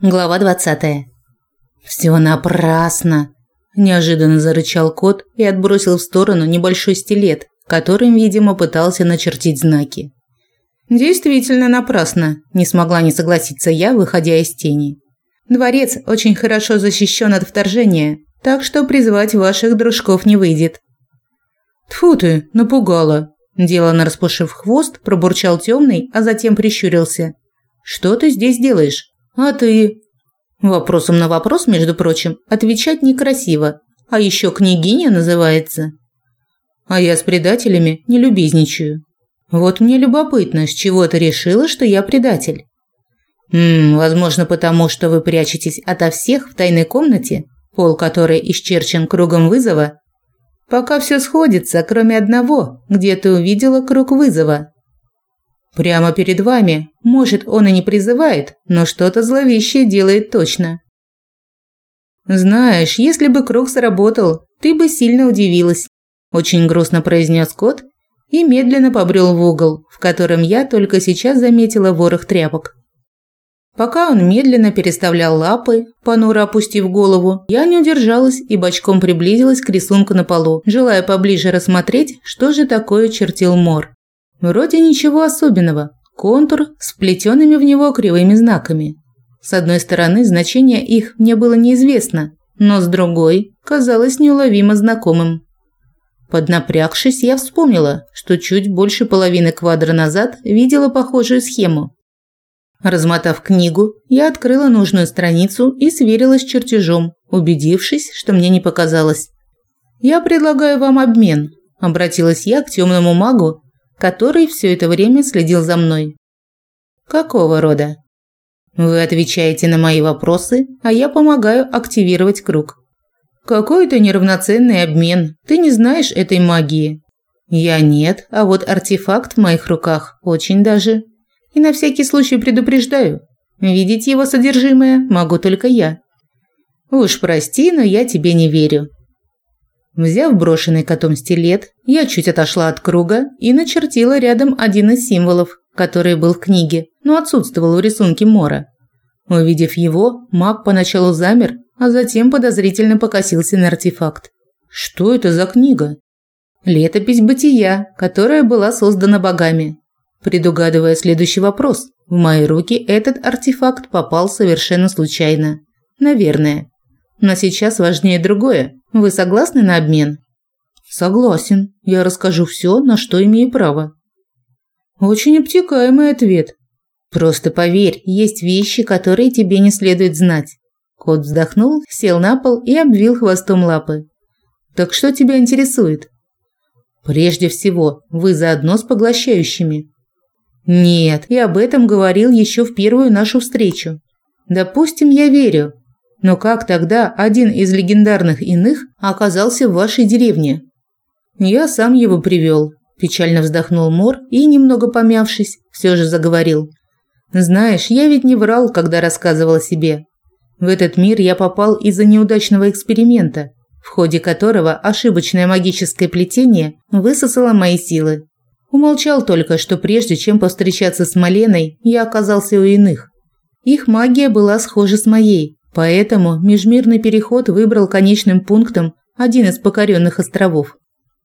Глава 20. Все напрасно, неожиданно зарычал кот и отбросил в сторону небольшой стилет, которым, видимо, пытался начертить знаки. Действительно напрасно, не смогла не согласиться я, выходя из тени. Дворец очень хорошо защищен от вторжения, так что призвать ваших дружков не выйдет. Тфу ты, напугала. Делано распушив хвост, пробурчал темный, а затем прищурился. Что ты здесь делаешь? А ты? Вопросом на вопрос, между прочим, отвечать некрасиво. А еще княгиня называется. А я с предателями не любезничаю. Вот мне любопытно, с чего ты решила, что я предатель? Мм, возможно, потому что вы прячетесь ото всех в тайной комнате, пол которой исчерчен кругом вызова. Пока все сходится, кроме одного, где ты увидела круг вызова. Прямо перед вами. Может, он и не призывает, но что-то зловещее делает точно. Знаешь, если бы круг сработал, ты бы сильно удивилась, очень грустно произнес кот и медленно побрел в угол, в котором я только сейчас заметила ворох тряпок. Пока он медленно переставлял лапы, понуро опустив голову, я не удержалась и бочком приблизилась к рисунку на полу, желая поближе рассмотреть, что же такое чертил Мор. Вроде ничего особенного. Контур с вплетенными в него кривыми знаками. С одной стороны, значение их мне было неизвестно, но с другой казалось неуловимо знакомым. Поднапрягшись, я вспомнила, что чуть больше половины квадра назад видела похожую схему. Размотав книгу, я открыла нужную страницу и сверилась с чертежом, убедившись, что мне не показалось. «Я предлагаю вам обмен», – обратилась я к темному магу, который все это время следил за мной. Какого рода? Вы отвечаете на мои вопросы, а я помогаю активировать круг. Какой-то неравноценный обмен. Ты не знаешь этой магии. Я нет, а вот артефакт в моих руках очень даже. И на всякий случай предупреждаю. Видеть его содержимое могу только я. Уж прости, но я тебе не верю. Взяв брошенный котом стилет, я чуть отошла от круга и начертила рядом один из символов, который был в книге, но отсутствовал в рисунке Мора. Увидев его, маг поначалу замер, а затем подозрительно покосился на артефакт. Что это за книга? Летопись бытия, которая была создана богами. Предугадывая следующий вопрос, в мои руки этот артефакт попал совершенно случайно. Наверное. Но сейчас важнее другое. Вы согласны на обмен? Согласен. Я расскажу все, на что имею право. Очень обтекаемый ответ. Просто поверь, есть вещи, которые тебе не следует знать. Кот вздохнул, сел на пол и обвил хвостом лапы. Так что тебя интересует? Прежде всего, вы заодно с поглощающими. Нет, я об этом говорил еще в первую нашу встречу. Допустим, я верю, но как тогда один из легендарных иных оказался в вашей деревне? Я сам его привел. Печально вздохнул Мор и, немного помявшись, все же заговорил. Знаешь, я ведь не врал, когда рассказывал о себе. В этот мир я попал из-за неудачного эксперимента, в ходе которого ошибочное магическое плетение высосало мои силы. Умолчал только, что прежде чем повстречаться с Маленой, я оказался у иных. Их магия была схожа с моей, Поэтому межмирный переход выбрал конечным пунктом один из покоренных островов.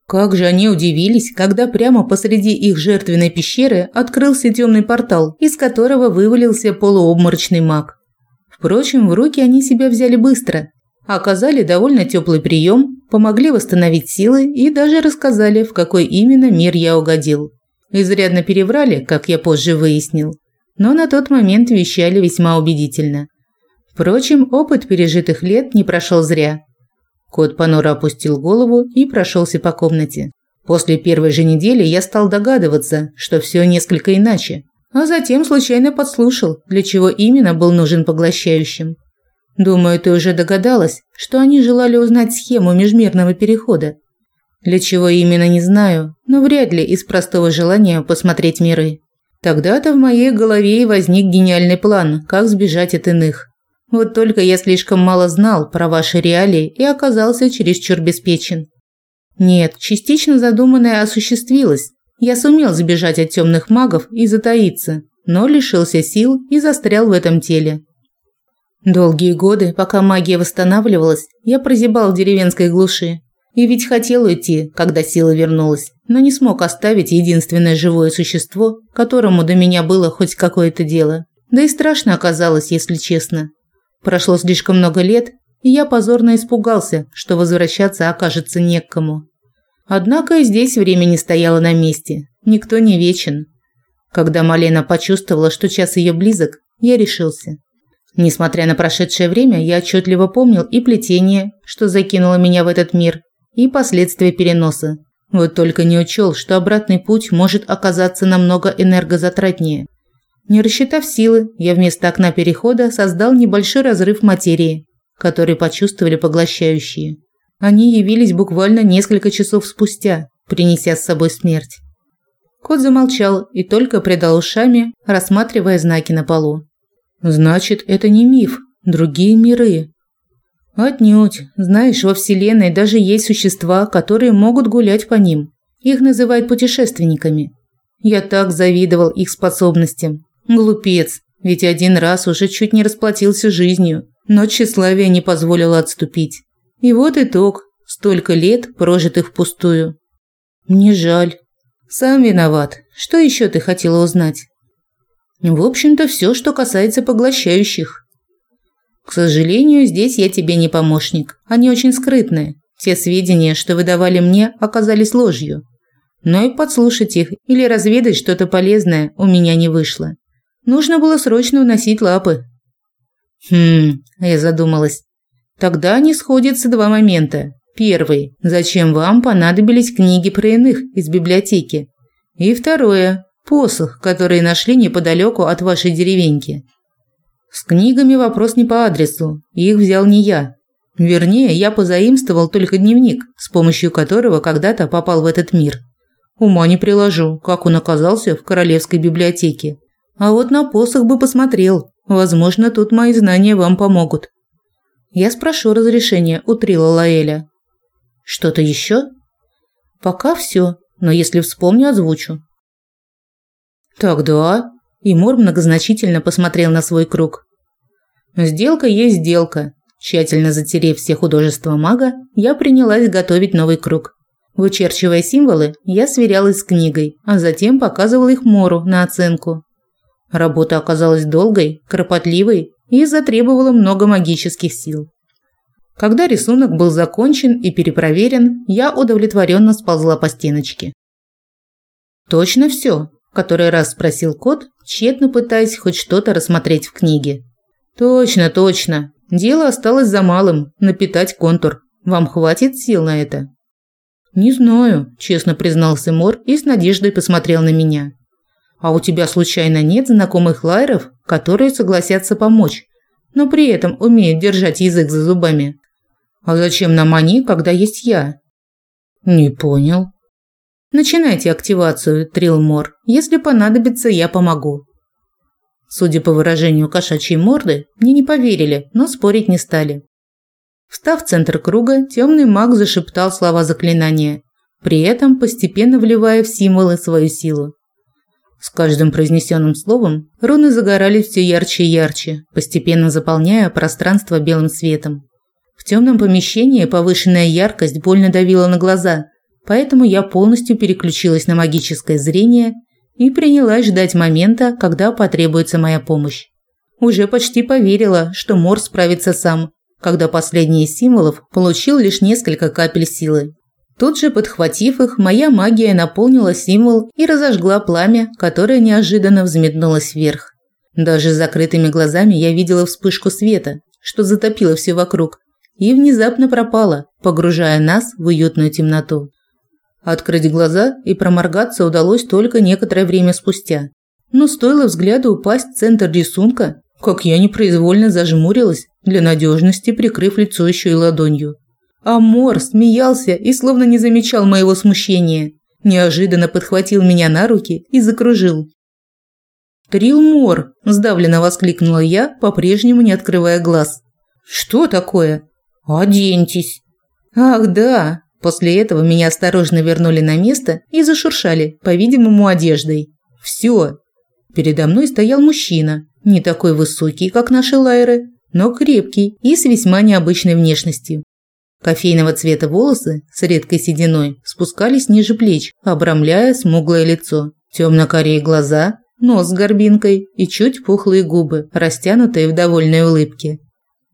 Как же они удивились, когда прямо посреди их жертвенной пещеры открылся темный портал, из которого вывалился полуобморочный маг. Впрочем, в руки они себя взяли быстро, оказали довольно теплый прием, помогли восстановить силы и даже рассказали, в какой именно мир я угодил. Изрядно переврали, как я позже выяснил, но на тот момент вещали весьма убедительно. Впрочем, опыт пережитых лет не прошел зря. Кот понуро опустил голову и прошелся по комнате. После первой же недели я стал догадываться, что все несколько иначе, а затем случайно подслушал, для чего именно был нужен поглощающим. Думаю, ты уже догадалась, что они желали узнать схему межмирного перехода. Для чего именно не знаю, но вряд ли из простого желания посмотреть миры. Тогда-то в моей голове и возник гениальный план, как сбежать от иных. Вот только я слишком мало знал про ваши реалии и оказался чересчур беспечен. Нет, частично задуманное осуществилось. Я сумел сбежать от темных магов и затаиться, но лишился сил и застрял в этом теле. Долгие годы, пока магия восстанавливалась, я прозябал в деревенской глуши. И ведь хотел уйти, когда сила вернулась, но не смог оставить единственное живое существо, которому до меня было хоть какое-то дело. Да и страшно оказалось, если честно. Прошло слишком много лет, и я позорно испугался, что возвращаться окажется не к кому. Однако и здесь время не стояло на месте. Никто не вечен. Когда Малена почувствовала, что час ее близок, я решился. Несмотря на прошедшее время, я отчетливо помнил и плетение, что закинуло меня в этот мир, и последствия переноса. Вот только не учел, что обратный путь может оказаться намного энергозатратнее. Не рассчитав силы, я вместо окна перехода создал небольшой разрыв материи, который почувствовали поглощающие. Они явились буквально несколько часов спустя, принеся с собой смерть. Кот замолчал и только придал ушами, рассматривая знаки на полу. Значит, это не миф, другие миры. Отнюдь. Знаешь, во Вселенной даже есть существа, которые могут гулять по ним. Их называют путешественниками. Я так завидовал их способностям. Глупец, ведь один раз уже чуть не расплатился жизнью, но тщеславие не позволило отступить. И вот итог. Столько лет, прожитых впустую. Мне жаль. Сам виноват. Что еще ты хотела узнать? В общем-то, все, что касается поглощающих. К сожалению, здесь я тебе не помощник. Они очень скрытные. Все сведения, что вы давали мне, оказались ложью. Но и подслушать их или разведать что-то полезное у меня не вышло. Нужно было срочно уносить лапы. Хм, я задумалась. Тогда не сходятся два момента. Первый. Зачем вам понадобились книги про иных из библиотеки? И второе. Посох, который нашли неподалеку от вашей деревеньки. С книгами вопрос не по адресу, их взял не я. Вернее, я позаимствовал только дневник, с помощью которого когда-то попал в этот мир. Ума не приложу, как он оказался в королевской библиотеке. А вот на посох бы посмотрел. Возможно, тут мои знания вам помогут. Я спрошу разрешения у Трила Лаэля. Что-то еще? Пока все, но если вспомню, озвучу. Так да. И Мор многозначительно посмотрел на свой круг. Сделка есть сделка. Тщательно затерев все художества мага, я принялась готовить новый круг. Вычерчивая символы, я сверялась с книгой, а затем показывала их Мору на оценку. Работа оказалась долгой, кропотливой и затребовала много магических сил. Когда рисунок был закончен и перепроверен, я удовлетворенно сползла по стеночке. «Точно все?» – который раз спросил кот, тщетно пытаясь хоть что-то рассмотреть в книге. «Точно, точно. Дело осталось за малым – напитать контур. Вам хватит сил на это?» «Не знаю», – честно признался Мор и с надеждой посмотрел на меня. А у тебя случайно нет знакомых лайеров, которые согласятся помочь, но при этом умеют держать язык за зубами? А зачем нам они, когда есть я? Не понял. Начинайте активацию, Трилмор. Если понадобится, я помогу. Судя по выражению кошачьей морды, мне не поверили, но спорить не стали. Встав в центр круга, темный маг зашептал слова заклинания, при этом постепенно вливая в символы свою силу. С каждым произнесенным словом руны загорались все ярче и ярче, постепенно заполняя пространство белым светом. В темном помещении повышенная яркость больно давила на глаза, поэтому я полностью переключилась на магическое зрение и принялась ждать момента, когда потребуется моя помощь. Уже почти поверила, что Мор справится сам, когда последний из символов получил лишь несколько капель силы. Тут же, подхватив их, моя магия наполнила символ и разожгла пламя, которое неожиданно взметнулось вверх. Даже с закрытыми глазами я видела вспышку света, что затопило все вокруг, и внезапно пропало, погружая нас в уютную темноту. Открыть глаза и проморгаться удалось только некоторое время спустя. Но стоило взгляду упасть в центр рисунка, как я непроизвольно зажмурилась, для надежности прикрыв лицо еще и ладонью. Амор смеялся и словно не замечал моего смущения. Неожиданно подхватил меня на руки и закружил. «Трилмор!» – сдавленно воскликнула я, по-прежнему не открывая глаз. «Что такое?» «Оденьтесь!» «Ах, да!» После этого меня осторожно вернули на место и зашуршали, по-видимому, одеждой. «Все!» Передо мной стоял мужчина, не такой высокий, как наши лайеры, но крепкий и с весьма необычной внешностью. Кофейного цвета волосы с редкой сединой спускались ниже плеч, обрамляя смуглое лицо. Темно-карие глаза, нос с горбинкой и чуть пухлые губы, растянутые в довольной улыбке.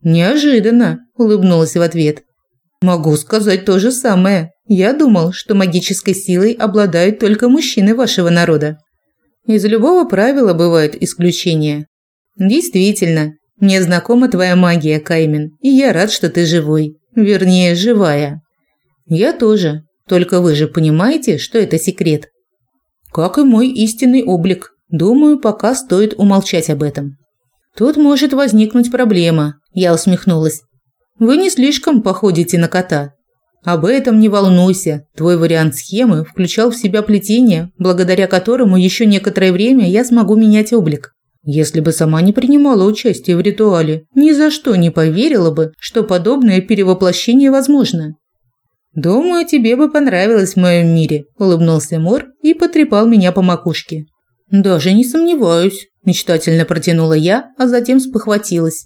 «Неожиданно», – улыбнулась в ответ. «Могу сказать то же самое. Я думал, что магической силой обладают только мужчины вашего народа. Из любого правила бывают исключения. Действительно, мне знакома твоя магия, Каймен, и я рад, что ты живой. Вернее, живая. Я тоже. Только вы же понимаете, что это секрет. Как и мой истинный облик. Думаю, пока стоит умолчать об этом. Тут может возникнуть проблема. Я усмехнулась. Вы не слишком походите на кота. Об этом не волнуйся. Твой вариант схемы включал в себя плетение, благодаря которому еще некоторое время я смогу менять облик. Если бы сама не принимала участие в ритуале, ни за что не поверила бы, что подобное перевоплощение возможно. «Думаю, тебе бы понравилось в моем мире», – улыбнулся Мор и потрепал меня по макушке. «Даже не сомневаюсь», – мечтательно протянула я, а затем спохватилась.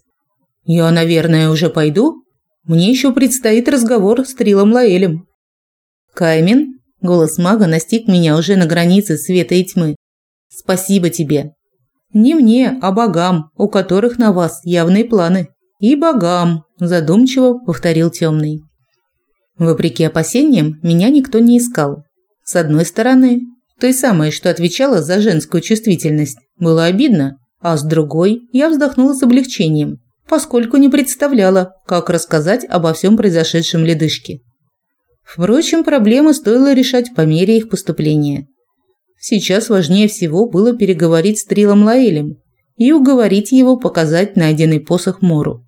«Я, наверное, уже пойду? Мне еще предстоит разговор с Трилом Лаэлем». «Каймен?» – голос мага настиг меня уже на границе света и тьмы. «Спасибо тебе. Не мне, а богам, у которых на вас явные планы. И богам, задумчиво повторил темный. Вопреки опасениям, меня никто не искал. С одной стороны, той самой, что отвечала за женскую чувствительность, было обидно, а с другой я вздохнула с облегчением, поскольку не представляла, как рассказать обо всем произошедшем ледышке. Впрочем, проблемы стоило решать по мере их поступления. Сейчас важнее всего было переговорить с Трилом Лаэлем и уговорить его показать найденный посох Мору.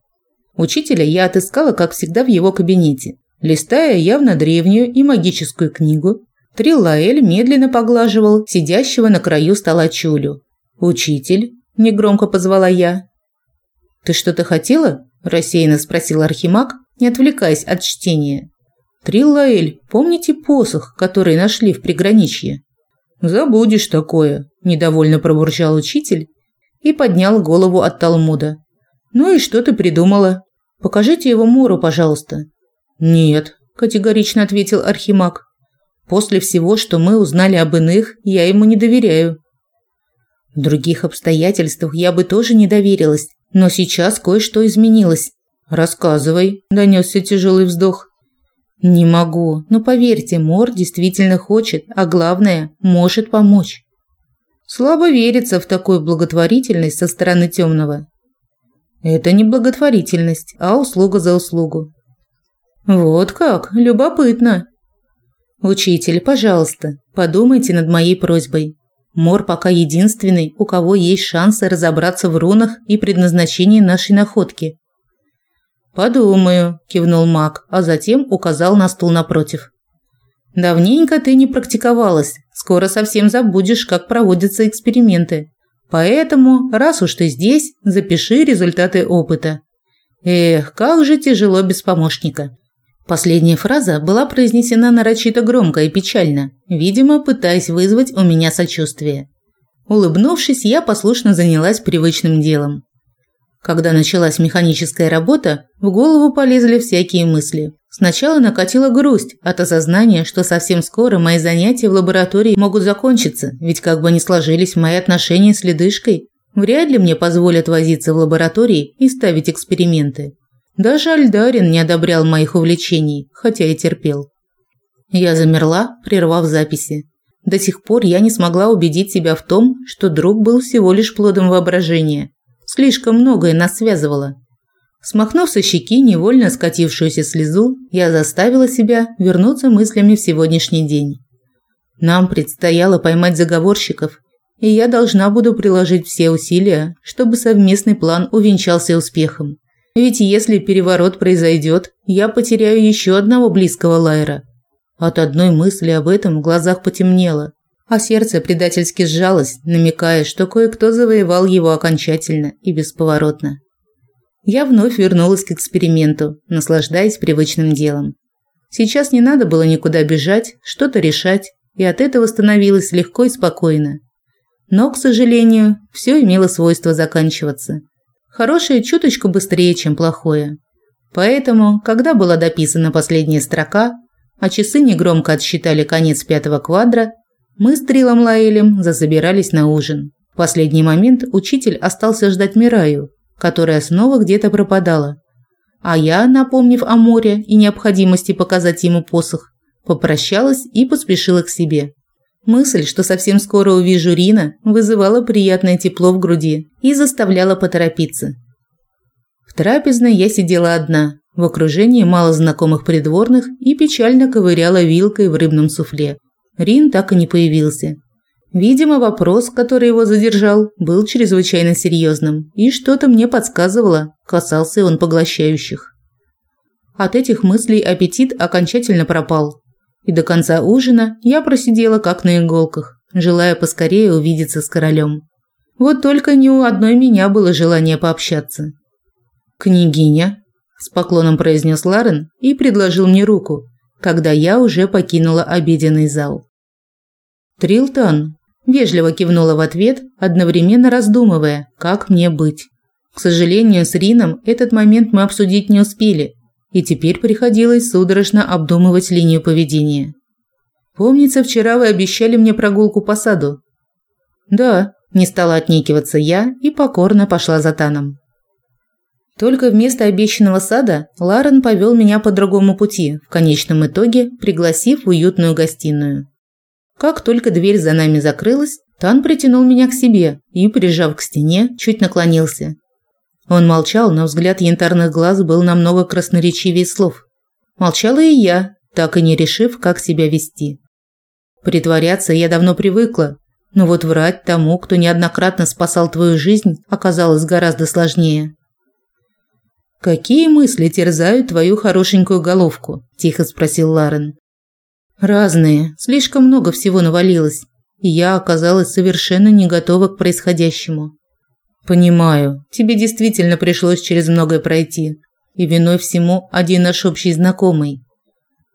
Учителя я отыскала, как всегда, в его кабинете. Листая явно древнюю и магическую книгу, Трил Лаэль медленно поглаживал сидящего на краю стола Чулю. «Учитель?» – негромко позвала я. «Ты что-то хотела?» – рассеянно спросил Архимаг, не отвлекаясь от чтения. «Трил Лаэль, помните посох, который нашли в приграничье?» «Забудешь такое», – недовольно пробурчал учитель и поднял голову от Талмуда. «Ну и что ты придумала? Покажите его Мору, пожалуйста». «Нет», – категорично ответил Архимаг. «После всего, что мы узнали об иных, я ему не доверяю». В других обстоятельствах я бы тоже не доверилась, но сейчас кое-что изменилось. «Рассказывай», – донесся тяжелый вздох. Не могу, но поверьте, Мор действительно хочет, а главное, может помочь. Слабо верится в такую благотворительность со стороны темного. Это не благотворительность, а услуга за услугу. Вот как, любопытно. Учитель, пожалуйста, подумайте над моей просьбой. Мор пока единственный, у кого есть шансы разобраться в рунах и предназначении нашей находки. «Подумаю», – кивнул маг, а затем указал на стул напротив. «Давненько ты не практиковалась, скоро совсем забудешь, как проводятся эксперименты. Поэтому, раз уж ты здесь, запиши результаты опыта». Эх, как же тяжело без помощника. Последняя фраза была произнесена нарочито громко и печально, видимо, пытаясь вызвать у меня сочувствие. Улыбнувшись, я послушно занялась привычным делом. Когда началась механическая работа, в голову полезли всякие мысли. Сначала накатила грусть от осознания, что совсем скоро мои занятия в лаборатории могут закончиться, ведь как бы ни сложились мои отношения с ледышкой, вряд ли мне позволят возиться в лаборатории и ставить эксперименты. Даже Альдарин не одобрял моих увлечений, хотя и терпел. Я замерла, прервав записи. До сих пор я не смогла убедить себя в том, что друг был всего лишь плодом воображения. Слишком многое нас связывало. Смахнув со щеки невольно скатившуюся слезу, я заставила себя вернуться мыслями в сегодняшний день. Нам предстояло поймать заговорщиков, и я должна буду приложить все усилия, чтобы совместный план увенчался успехом. Ведь если переворот произойдет, я потеряю еще одного близкого Лайра. От одной мысли об этом в глазах потемнело а сердце предательски сжалось, намекая, что кое-кто завоевал его окончательно и бесповоротно. Я вновь вернулась к эксперименту, наслаждаясь привычным делом. Сейчас не надо было никуда бежать, что-то решать, и от этого становилось легко и спокойно. Но, к сожалению, все имело свойство заканчиваться. Хорошее чуточку быстрее, чем плохое. Поэтому, когда была дописана последняя строка, а часы негромко отсчитали конец пятого квадра, мы с Трилом Лаэлем засобирались на ужин. В последний момент учитель остался ждать Мираю, которая снова где-то пропадала. А я, напомнив о море и необходимости показать ему посох, попрощалась и поспешила к себе. Мысль, что совсем скоро увижу Рина, вызывала приятное тепло в груди и заставляла поторопиться. В трапезной я сидела одна, в окружении малознакомых придворных и печально ковыряла вилкой в рыбном суфле. Рин так и не появился. Видимо, вопрос, который его задержал, был чрезвычайно серьезным, и что-то мне подсказывало, касался он поглощающих. От этих мыслей аппетит окончательно пропал, и до конца ужина я просидела как на иголках, желая поскорее увидеться с королем. Вот только ни у одной меня было желание пообщаться. «Княгиня», – с поклоном произнес Ларен и предложил мне руку, когда я уже покинула обеденный зал. «Трилтон», – вежливо кивнула в ответ, одновременно раздумывая, как мне быть. К сожалению, с Рином этот момент мы обсудить не успели – и теперь приходилось судорожно обдумывать линию поведения. Помнится, вчера вы обещали мне прогулку по саду. Да, не стала отнекиваться я и покорно пошла за Таном. Только вместо обещанного сада Ларен повел меня по другому пути, в конечном итоге пригласив в уютную гостиную. Как только дверь за нами закрылась, Тан притянул меня к себе и, прижав к стене, чуть наклонился. Он молчал, но взгляд янтарных глаз был намного красноречивее слов. Молчала и я, так и не решив, как себя вести. Притворяться я давно привыкла, но вот врать тому, кто неоднократно спасал твою жизнь, оказалось гораздо сложнее. «Какие мысли терзают твою хорошенькую головку?» – тихо спросил Ларен. «Разные. Слишком много всего навалилось, и я оказалась совершенно не готова к происходящему. Понимаю, тебе действительно пришлось через многое пройти, и виной всему один наш общий знакомый.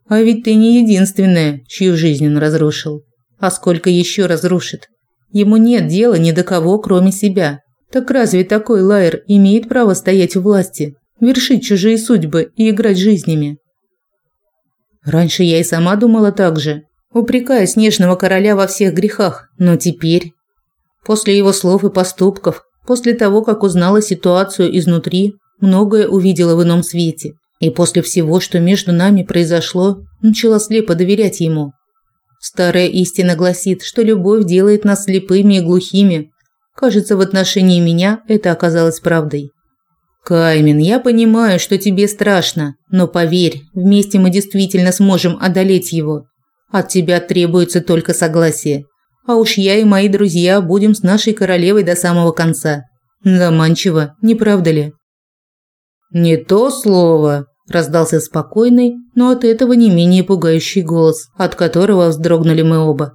А ведь ты не единственная, чью жизнь он разрушил. А сколько еще разрушит? Ему нет дела ни до кого, кроме себя. Так разве такой лайер имеет право стоять у власти, вершить чужие судьбы и играть жизнями? Раньше я и сама думала так же, упрекая снежного короля во всех грехах, но теперь, после его слов и поступков, После того, как узнала ситуацию изнутри, многое увидела в ином свете. И после всего, что между нами произошло, начала слепо доверять ему. Старая истина гласит, что любовь делает нас слепыми и глухими. Кажется, в отношении меня это оказалось правдой. Каймен, я понимаю, что тебе страшно, но поверь, вместе мы действительно сможем одолеть его. От тебя требуется только согласие. А уж я и мои друзья будем с нашей королевой до самого конца. Заманчиво, не правда ли? Не то слово, раздался спокойный, но от этого не менее пугающий голос, от которого вздрогнули мы оба.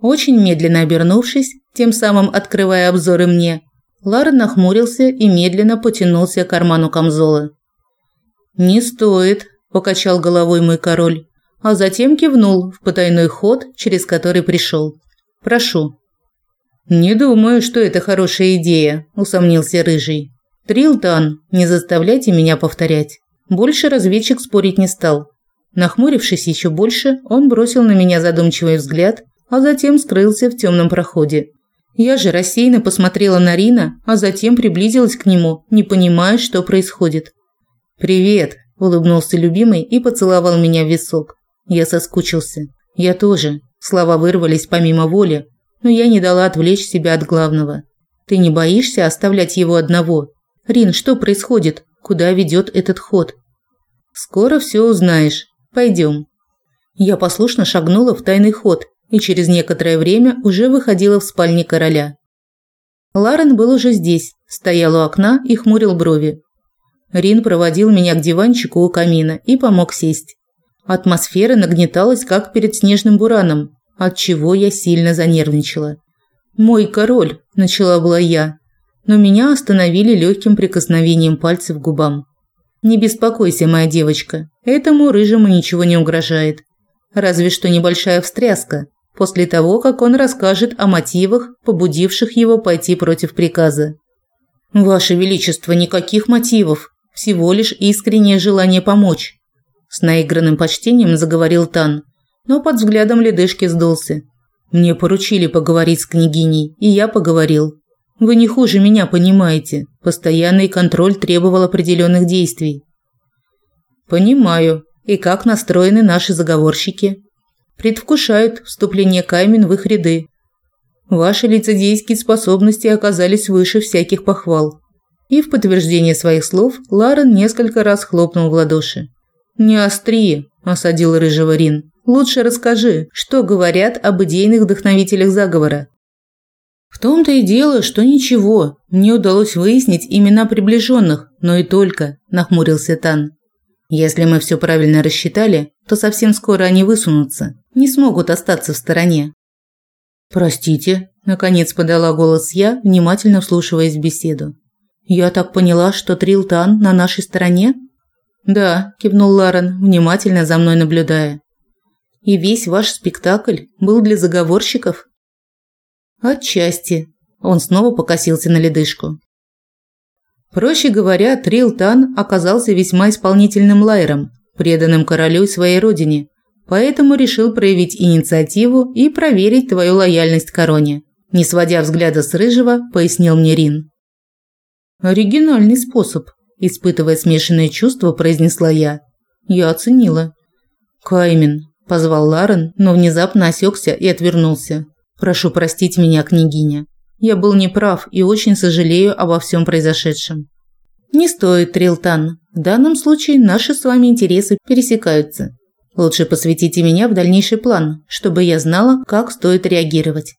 Очень медленно обернувшись, тем самым открывая обзоры мне, Лар нахмурился и медленно потянулся к карману камзола. «Не стоит», – покачал головой мой король, а затем кивнул в потайной ход, через который пришел. Прошу». «Не думаю, что это хорошая идея», – усомнился Рыжий. «Трилтан, не заставляйте меня повторять». Больше разведчик спорить не стал. Нахмурившись еще больше, он бросил на меня задумчивый взгляд, а затем скрылся в темном проходе. Я же рассеянно посмотрела на Рина, а затем приблизилась к нему, не понимая, что происходит. «Привет», – улыбнулся любимый и поцеловал меня в висок. Я соскучился. «Я тоже», Слова вырвались помимо воли, но я не дала отвлечь себя от главного. Ты не боишься оставлять его одного? Рин, что происходит? Куда ведет этот ход? Скоро все узнаешь. Пойдем. Я послушно шагнула в тайный ход и через некоторое время уже выходила в спальне короля. Ларен был уже здесь, стоял у окна и хмурил брови. Рин проводил меня к диванчику у камина и помог сесть. Атмосфера нагнеталась, как перед снежным бураном, от чего я сильно занервничала. «Мой король», – начала была я, но меня остановили легким прикосновением пальцев к губам. «Не беспокойся, моя девочка, этому рыжему ничего не угрожает. Разве что небольшая встряска, после того, как он расскажет о мотивах, побудивших его пойти против приказа. Ваше величество, никаких мотивов, всего лишь искреннее желание помочь. С наигранным почтением заговорил Тан, но под взглядом ледышки сдулся. Мне поручили поговорить с княгиней, и я поговорил. Вы не хуже меня понимаете. Постоянный контроль требовал определенных действий. Понимаю. И как настроены наши заговорщики? Предвкушают вступление Каймен в их ряды. Ваши лицедейские способности оказались выше всяких похвал. И в подтверждение своих слов Ларен несколько раз хлопнул в ладоши. «Не остри», – осадил рыжего Рин. «Лучше расскажи, что говорят об идейных вдохновителях заговора». В том-то и дело, что ничего. Мне удалось выяснить имена приближенных, но и только, нахмурился Тан. Если мы все правильно рассчитали, то совсем скоро они высунутся, не смогут остаться в стороне. Простите, наконец подала голос я, внимательно вслушиваясь в беседу. Я так поняла, что Трилтан на нашей стороне? Да, кивнул Ларен, внимательно за мной наблюдая. И весь ваш спектакль был для заговорщиков? Отчасти. Он снова покосился на ледышку. Проще говоря, Трилтан оказался весьма исполнительным лайером, преданным королю и своей родине, поэтому решил проявить инициативу и проверить твою лояльность короне. Не сводя взгляда с рыжего, пояснил мне Рин. Оригинальный способ, испытывая смешанные чувства, произнесла я. Я оценила. Каймен, позвал Ларен, но внезапно осекся и отвернулся. Прошу простить меня, княгиня. Я был неправ и очень сожалею обо всем произошедшем. Не стоит, Трилтан. В данном случае наши с вами интересы пересекаются. Лучше посвятите меня в дальнейший план, чтобы я знала, как стоит реагировать.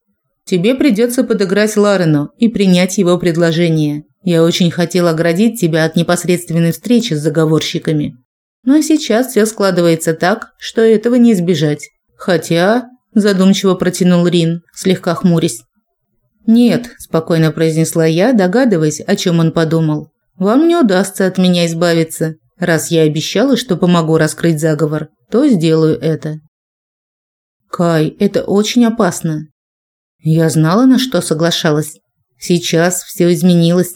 Тебе придется подыграть Ларену и принять его предложение. Я очень хотел оградить тебя от непосредственной встречи с заговорщиками. Но сейчас все складывается так, что этого не избежать. Хотя задумчиво протянул Рин, слегка хмурясь. Нет, спокойно произнесла я, догадываясь, о чем он подумал. Вам не удастся от меня избавиться. Раз я обещала, что помогу раскрыть заговор, то сделаю это. Кай, это очень опасно. Я знала, на что соглашалась. Сейчас все изменилось.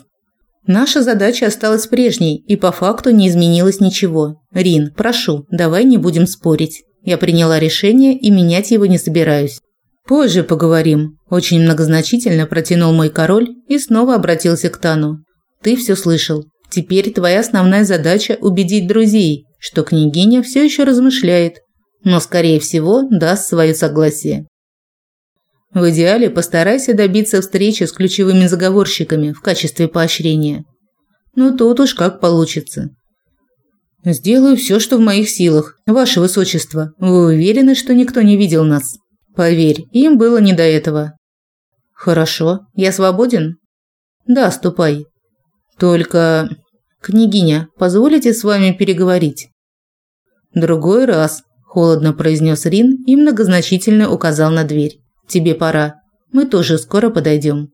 Наша задача осталась прежней, и по факту не изменилось ничего. Рин, прошу, давай не будем спорить. Я приняла решение и менять его не собираюсь. Позже поговорим, очень многозначительно протянул мой король и снова обратился к Тану. Ты все слышал. Теперь твоя основная задача убедить друзей, что княгиня все еще размышляет, но скорее всего даст свое согласие. В идеале постарайся добиться встречи с ключевыми заговорщиками в качестве поощрения. Но тут уж как получится. Сделаю все, что в моих силах. Ваше высочество, вы уверены, что никто не видел нас? Поверь, им было не до этого. Хорошо. Я свободен? Да, ступай. Только княгиня, позволите с вами переговорить? Другой раз, холодно произнес Рин и многозначительно указал на дверь. Тебе пора. Мы тоже скоро подойдем.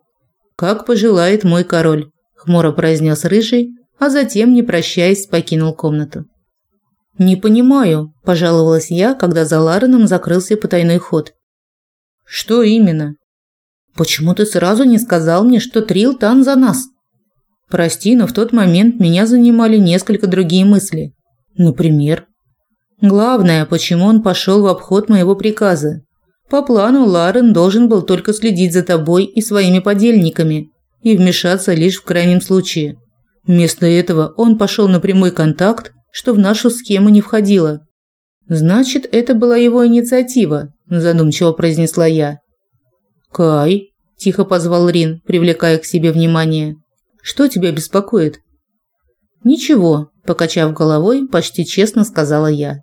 Как пожелает мой король, хмуро произнес рыжий, а затем, не прощаясь, покинул комнату. «Не понимаю», – пожаловалась я, когда за Лареном закрылся потайной ход. «Что именно?» «Почему ты сразу не сказал мне, что Трил там за нас?» «Прости, но в тот момент меня занимали несколько другие мысли. Например?» «Главное, почему он пошел в обход моего приказа. По плану Ларен должен был только следить за тобой и своими подельниками и вмешаться лишь в крайнем случае. Вместо этого он пошел на прямой контакт, что в нашу схему не входило. Значит, это была его инициатива, задумчиво произнесла я. Кай, тихо позвал Рин, привлекая к себе внимание. Что тебя беспокоит? Ничего, покачав головой, почти честно сказала я.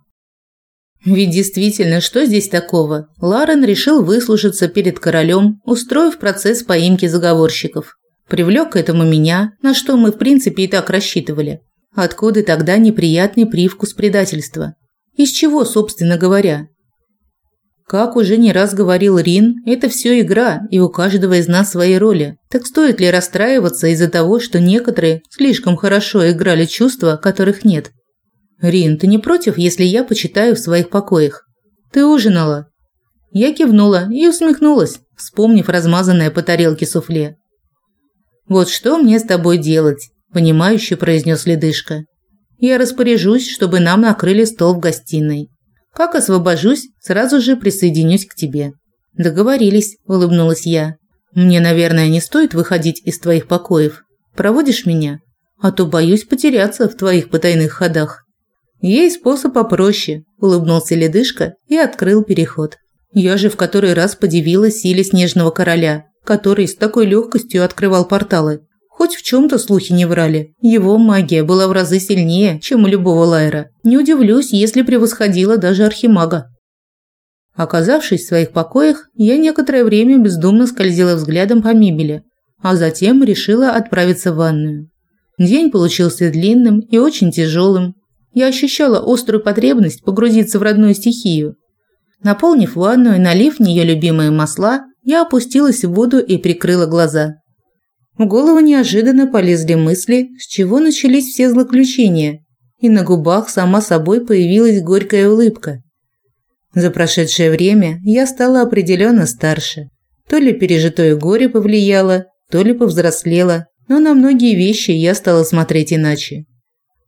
Ведь действительно, что здесь такого? Ларен решил выслужиться перед королем, устроив процесс поимки заговорщиков. Привлек к этому меня, на что мы в принципе и так рассчитывали. Откуда тогда неприятный привкус предательства? Из чего, собственно говоря? Как уже не раз говорил Рин, это все игра, и у каждого из нас свои роли. Так стоит ли расстраиваться из-за того, что некоторые слишком хорошо играли чувства, которых нет? Рин, ты не против, если я почитаю в своих покоях? Ты ужинала? Я кивнула и усмехнулась, вспомнив размазанное по тарелке суфле. Вот что мне с тобой делать? понимающе произнес ледышка. Я распоряжусь, чтобы нам накрыли стол в гостиной. Как освобожусь, сразу же присоединюсь к тебе. Договорились, улыбнулась я. Мне, наверное, не стоит выходить из твоих покоев. Проводишь меня? А то боюсь потеряться в твоих потайных ходах. Есть способ попроще, улыбнулся ледышка и открыл переход. Я же в который раз подивилась силе снежного короля, который с такой легкостью открывал порталы. Хоть в чем-то слухи не врали. Его магия была в разы сильнее, чем у любого лайера. Не удивлюсь, если превосходила даже архимага. Оказавшись в своих покоях, я некоторое время бездумно скользила взглядом по мебели, а затем решила отправиться в ванную. День получился длинным и очень тяжелым. Я ощущала острую потребность погрузиться в родную стихию. Наполнив ванну и налив в нее любимые масла, я опустилась в воду и прикрыла глаза. В голову неожиданно полезли мысли, с чего начались все злоключения, и на губах сама собой появилась горькая улыбка. За прошедшее время я стала определенно старше. То ли пережитое горе повлияло, то ли повзрослела, но на многие вещи я стала смотреть иначе.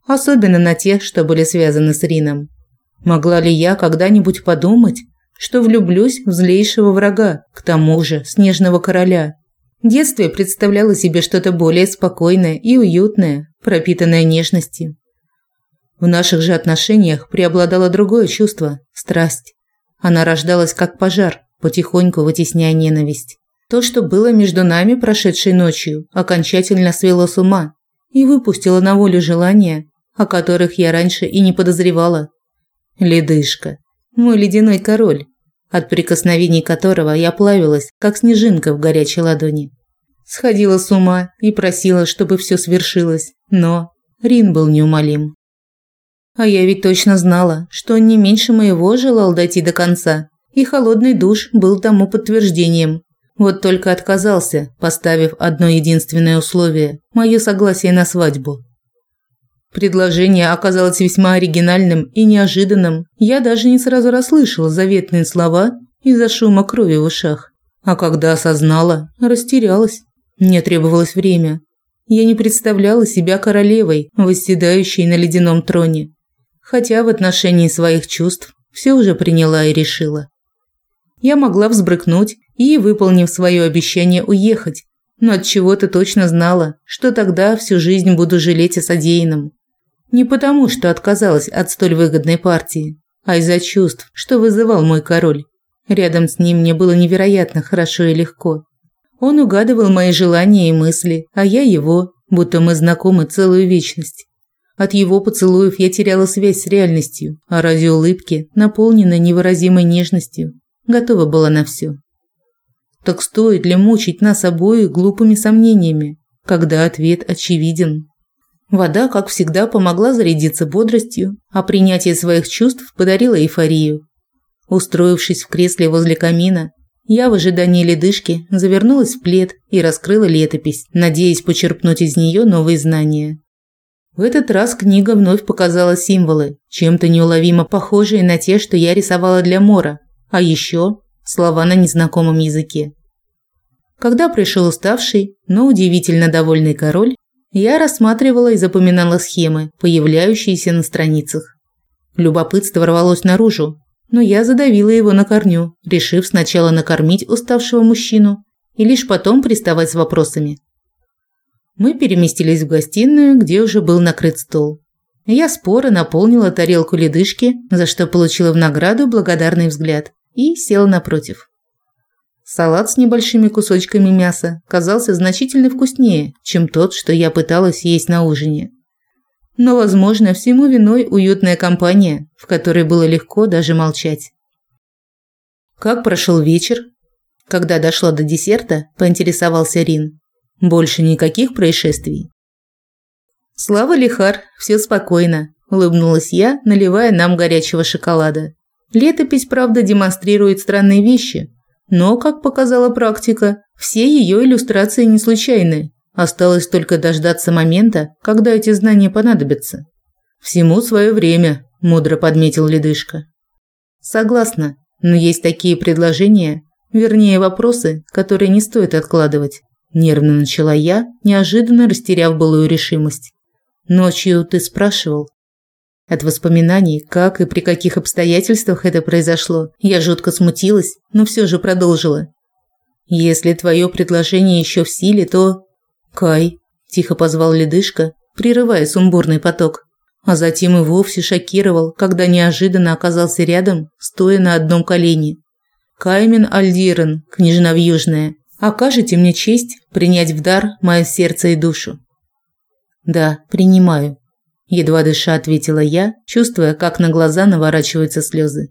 Особенно на те, что были связаны с Рином. Могла ли я когда-нибудь подумать, что влюблюсь в злейшего врага, к тому же снежного короля? В детстве представляла себе что-то более спокойное и уютное, пропитанное нежностью. В наших же отношениях преобладало другое чувство – страсть. Она рождалась как пожар, потихоньку вытесняя ненависть. То, что было между нами прошедшей ночью, окончательно свело с ума и выпустило на волю желания, о которых я раньше и не подозревала. Ледышка, мой ледяной король, от прикосновений которого я плавилась, как снежинка в горячей ладони. Сходила с ума и просила, чтобы все свершилось, но Рин был неумолим. А я ведь точно знала, что он не меньше моего желал дойти до конца, и холодный душ был тому подтверждением. Вот только отказался, поставив одно единственное условие – мое согласие на свадьбу. Предложение оказалось весьма оригинальным и неожиданным. Я даже не сразу расслышала заветные слова из-за шума крови в ушах. А когда осознала, растерялась. Мне требовалось время. Я не представляла себя королевой, восседающей на ледяном троне. Хотя в отношении своих чувств все уже приняла и решила. Я могла взбрыкнуть и, выполнив свое обещание, уехать, но от чего-то точно знала, что тогда всю жизнь буду жалеть о содеянном. Не потому, что отказалась от столь выгодной партии, а из-за чувств, что вызывал мой король. Рядом с ним мне было невероятно хорошо и легко. Он угадывал мои желания и мысли, а я его, будто мы знакомы целую вечность. От его поцелуев я теряла связь с реальностью, а ради улыбки, наполненной невыразимой нежностью, готова была на все. Так стоит ли мучить нас обоих глупыми сомнениями, когда ответ очевиден? Вода, как всегда, помогла зарядиться бодростью, а принятие своих чувств подарило эйфорию. Устроившись в кресле возле камина, я в ожидании ледышки завернулась в плед и раскрыла летопись, надеясь почерпнуть из нее новые знания. В этот раз книга вновь показала символы, чем-то неуловимо похожие на те, что я рисовала для Мора, а еще слова на незнакомом языке. Когда пришел уставший, но удивительно довольный король, я рассматривала и запоминала схемы, появляющиеся на страницах. Любопытство рвалось наружу, но я задавила его на корню, решив сначала накормить уставшего мужчину и лишь потом приставать с вопросами. Мы переместились в гостиную, где уже был накрыт стол. Я споро наполнила тарелку ледышки, за что получила в награду благодарный взгляд, и села напротив. Салат с небольшими кусочками мяса казался значительно вкуснее, чем тот, что я пыталась есть на ужине. Но, возможно, всему виной уютная компания, в которой было легко даже молчать. Как прошел вечер? Когда дошла до десерта, поинтересовался Рин. Больше никаких происшествий. Слава Лихар, все спокойно, улыбнулась я, наливая нам горячего шоколада. Летопись, правда, демонстрирует странные вещи, но, как показала практика, все ее иллюстрации не случайны. Осталось только дождаться момента, когда эти знания понадобятся. Всему свое время, мудро подметил ледышка. Согласна, но есть такие предложения, вернее, вопросы, которые не стоит откладывать. Нервно начала я, неожиданно растеряв былую решимость. Ночью ты спрашивал. От воспоминаний, как и при каких обстоятельствах это произошло, я жутко смутилась, но все же продолжила. Если твое предложение еще в силе, то... Кай, тихо позвал ледышка, прерывая сумбурный поток. А затем и вовсе шокировал, когда неожиданно оказался рядом, стоя на одном колене. Каймен Альдирен, княжна Вьюжная, окажете мне честь принять в дар мое сердце и душу. Да, принимаю, едва дыша ответила я, чувствуя, как на глаза наворачиваются слезы.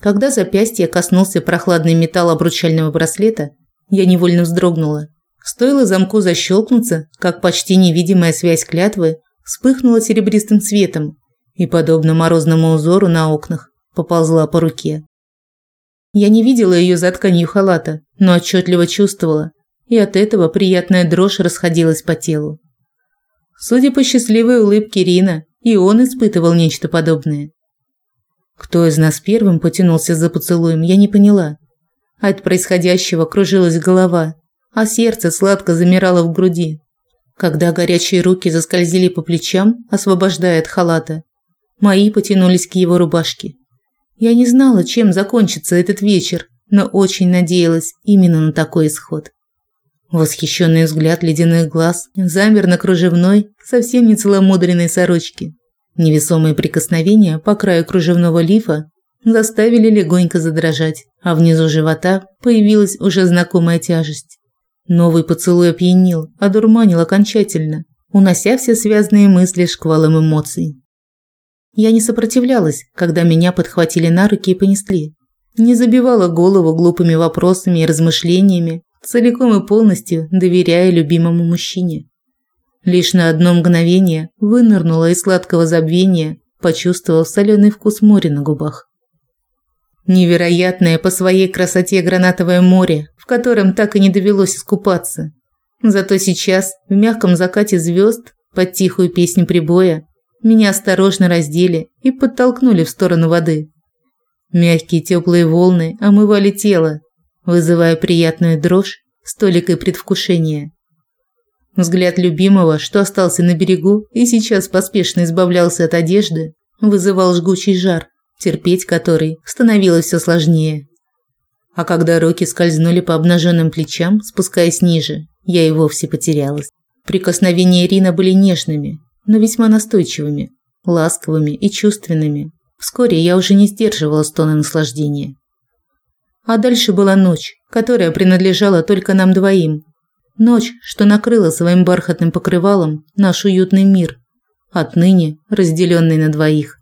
Когда запястье коснулся прохладный металл обручального браслета, я невольно вздрогнула. Стоило замку защелкнуться, как почти невидимая связь клятвы вспыхнула серебристым цветом и, подобно морозному узору на окнах, поползла по руке. Я не видела ее за тканью халата, но отчетливо чувствовала, и от этого приятная дрожь расходилась по телу. Судя по счастливой улыбке Рина, и он испытывал нечто подобное. Кто из нас первым потянулся за поцелуем, я не поняла. От происходящего кружилась голова, а сердце сладко замирало в груди. Когда горячие руки заскользили по плечам, освобождая от халата, мои потянулись к его рубашке. Я не знала, чем закончится этот вечер, но очень надеялась именно на такой исход. Восхищенный взгляд ледяных глаз замер на кружевной, совсем не целомудренной сорочке. Невесомые прикосновения по краю кружевного лифа заставили легонько задрожать, а внизу живота появилась уже знакомая тяжесть. Новый поцелуй опьянил, одурманил окончательно, унося все связанные мысли шквалом эмоций. Я не сопротивлялась, когда меня подхватили на руки и понесли. Не забивала голову глупыми вопросами и размышлениями, целиком и полностью доверяя любимому мужчине. Лишь на одно мгновение вынырнула из сладкого забвения, почувствовав соленый вкус моря на губах. Невероятное по своей красоте гранатовое море, в котором так и не довелось искупаться. Зато сейчас, в мягком закате звезд, под тихую песню прибоя, меня осторожно раздели и подтолкнули в сторону воды. Мягкие теплые волны омывали тело, вызывая приятную дрожь с толикой предвкушения. Взгляд любимого, что остался на берегу и сейчас поспешно избавлялся от одежды, вызывал жгучий жар, терпеть который становилось все сложнее. А когда руки скользнули по обнаженным плечам, спускаясь ниже, я и вовсе потерялась. Прикосновения Ирина были нежными, но весьма настойчивыми, ласковыми и чувственными. Вскоре я уже не сдерживала стоны наслаждения. А дальше была ночь, которая принадлежала только нам двоим. Ночь, что накрыла своим бархатным покрывалом наш уютный мир, отныне разделенный на двоих.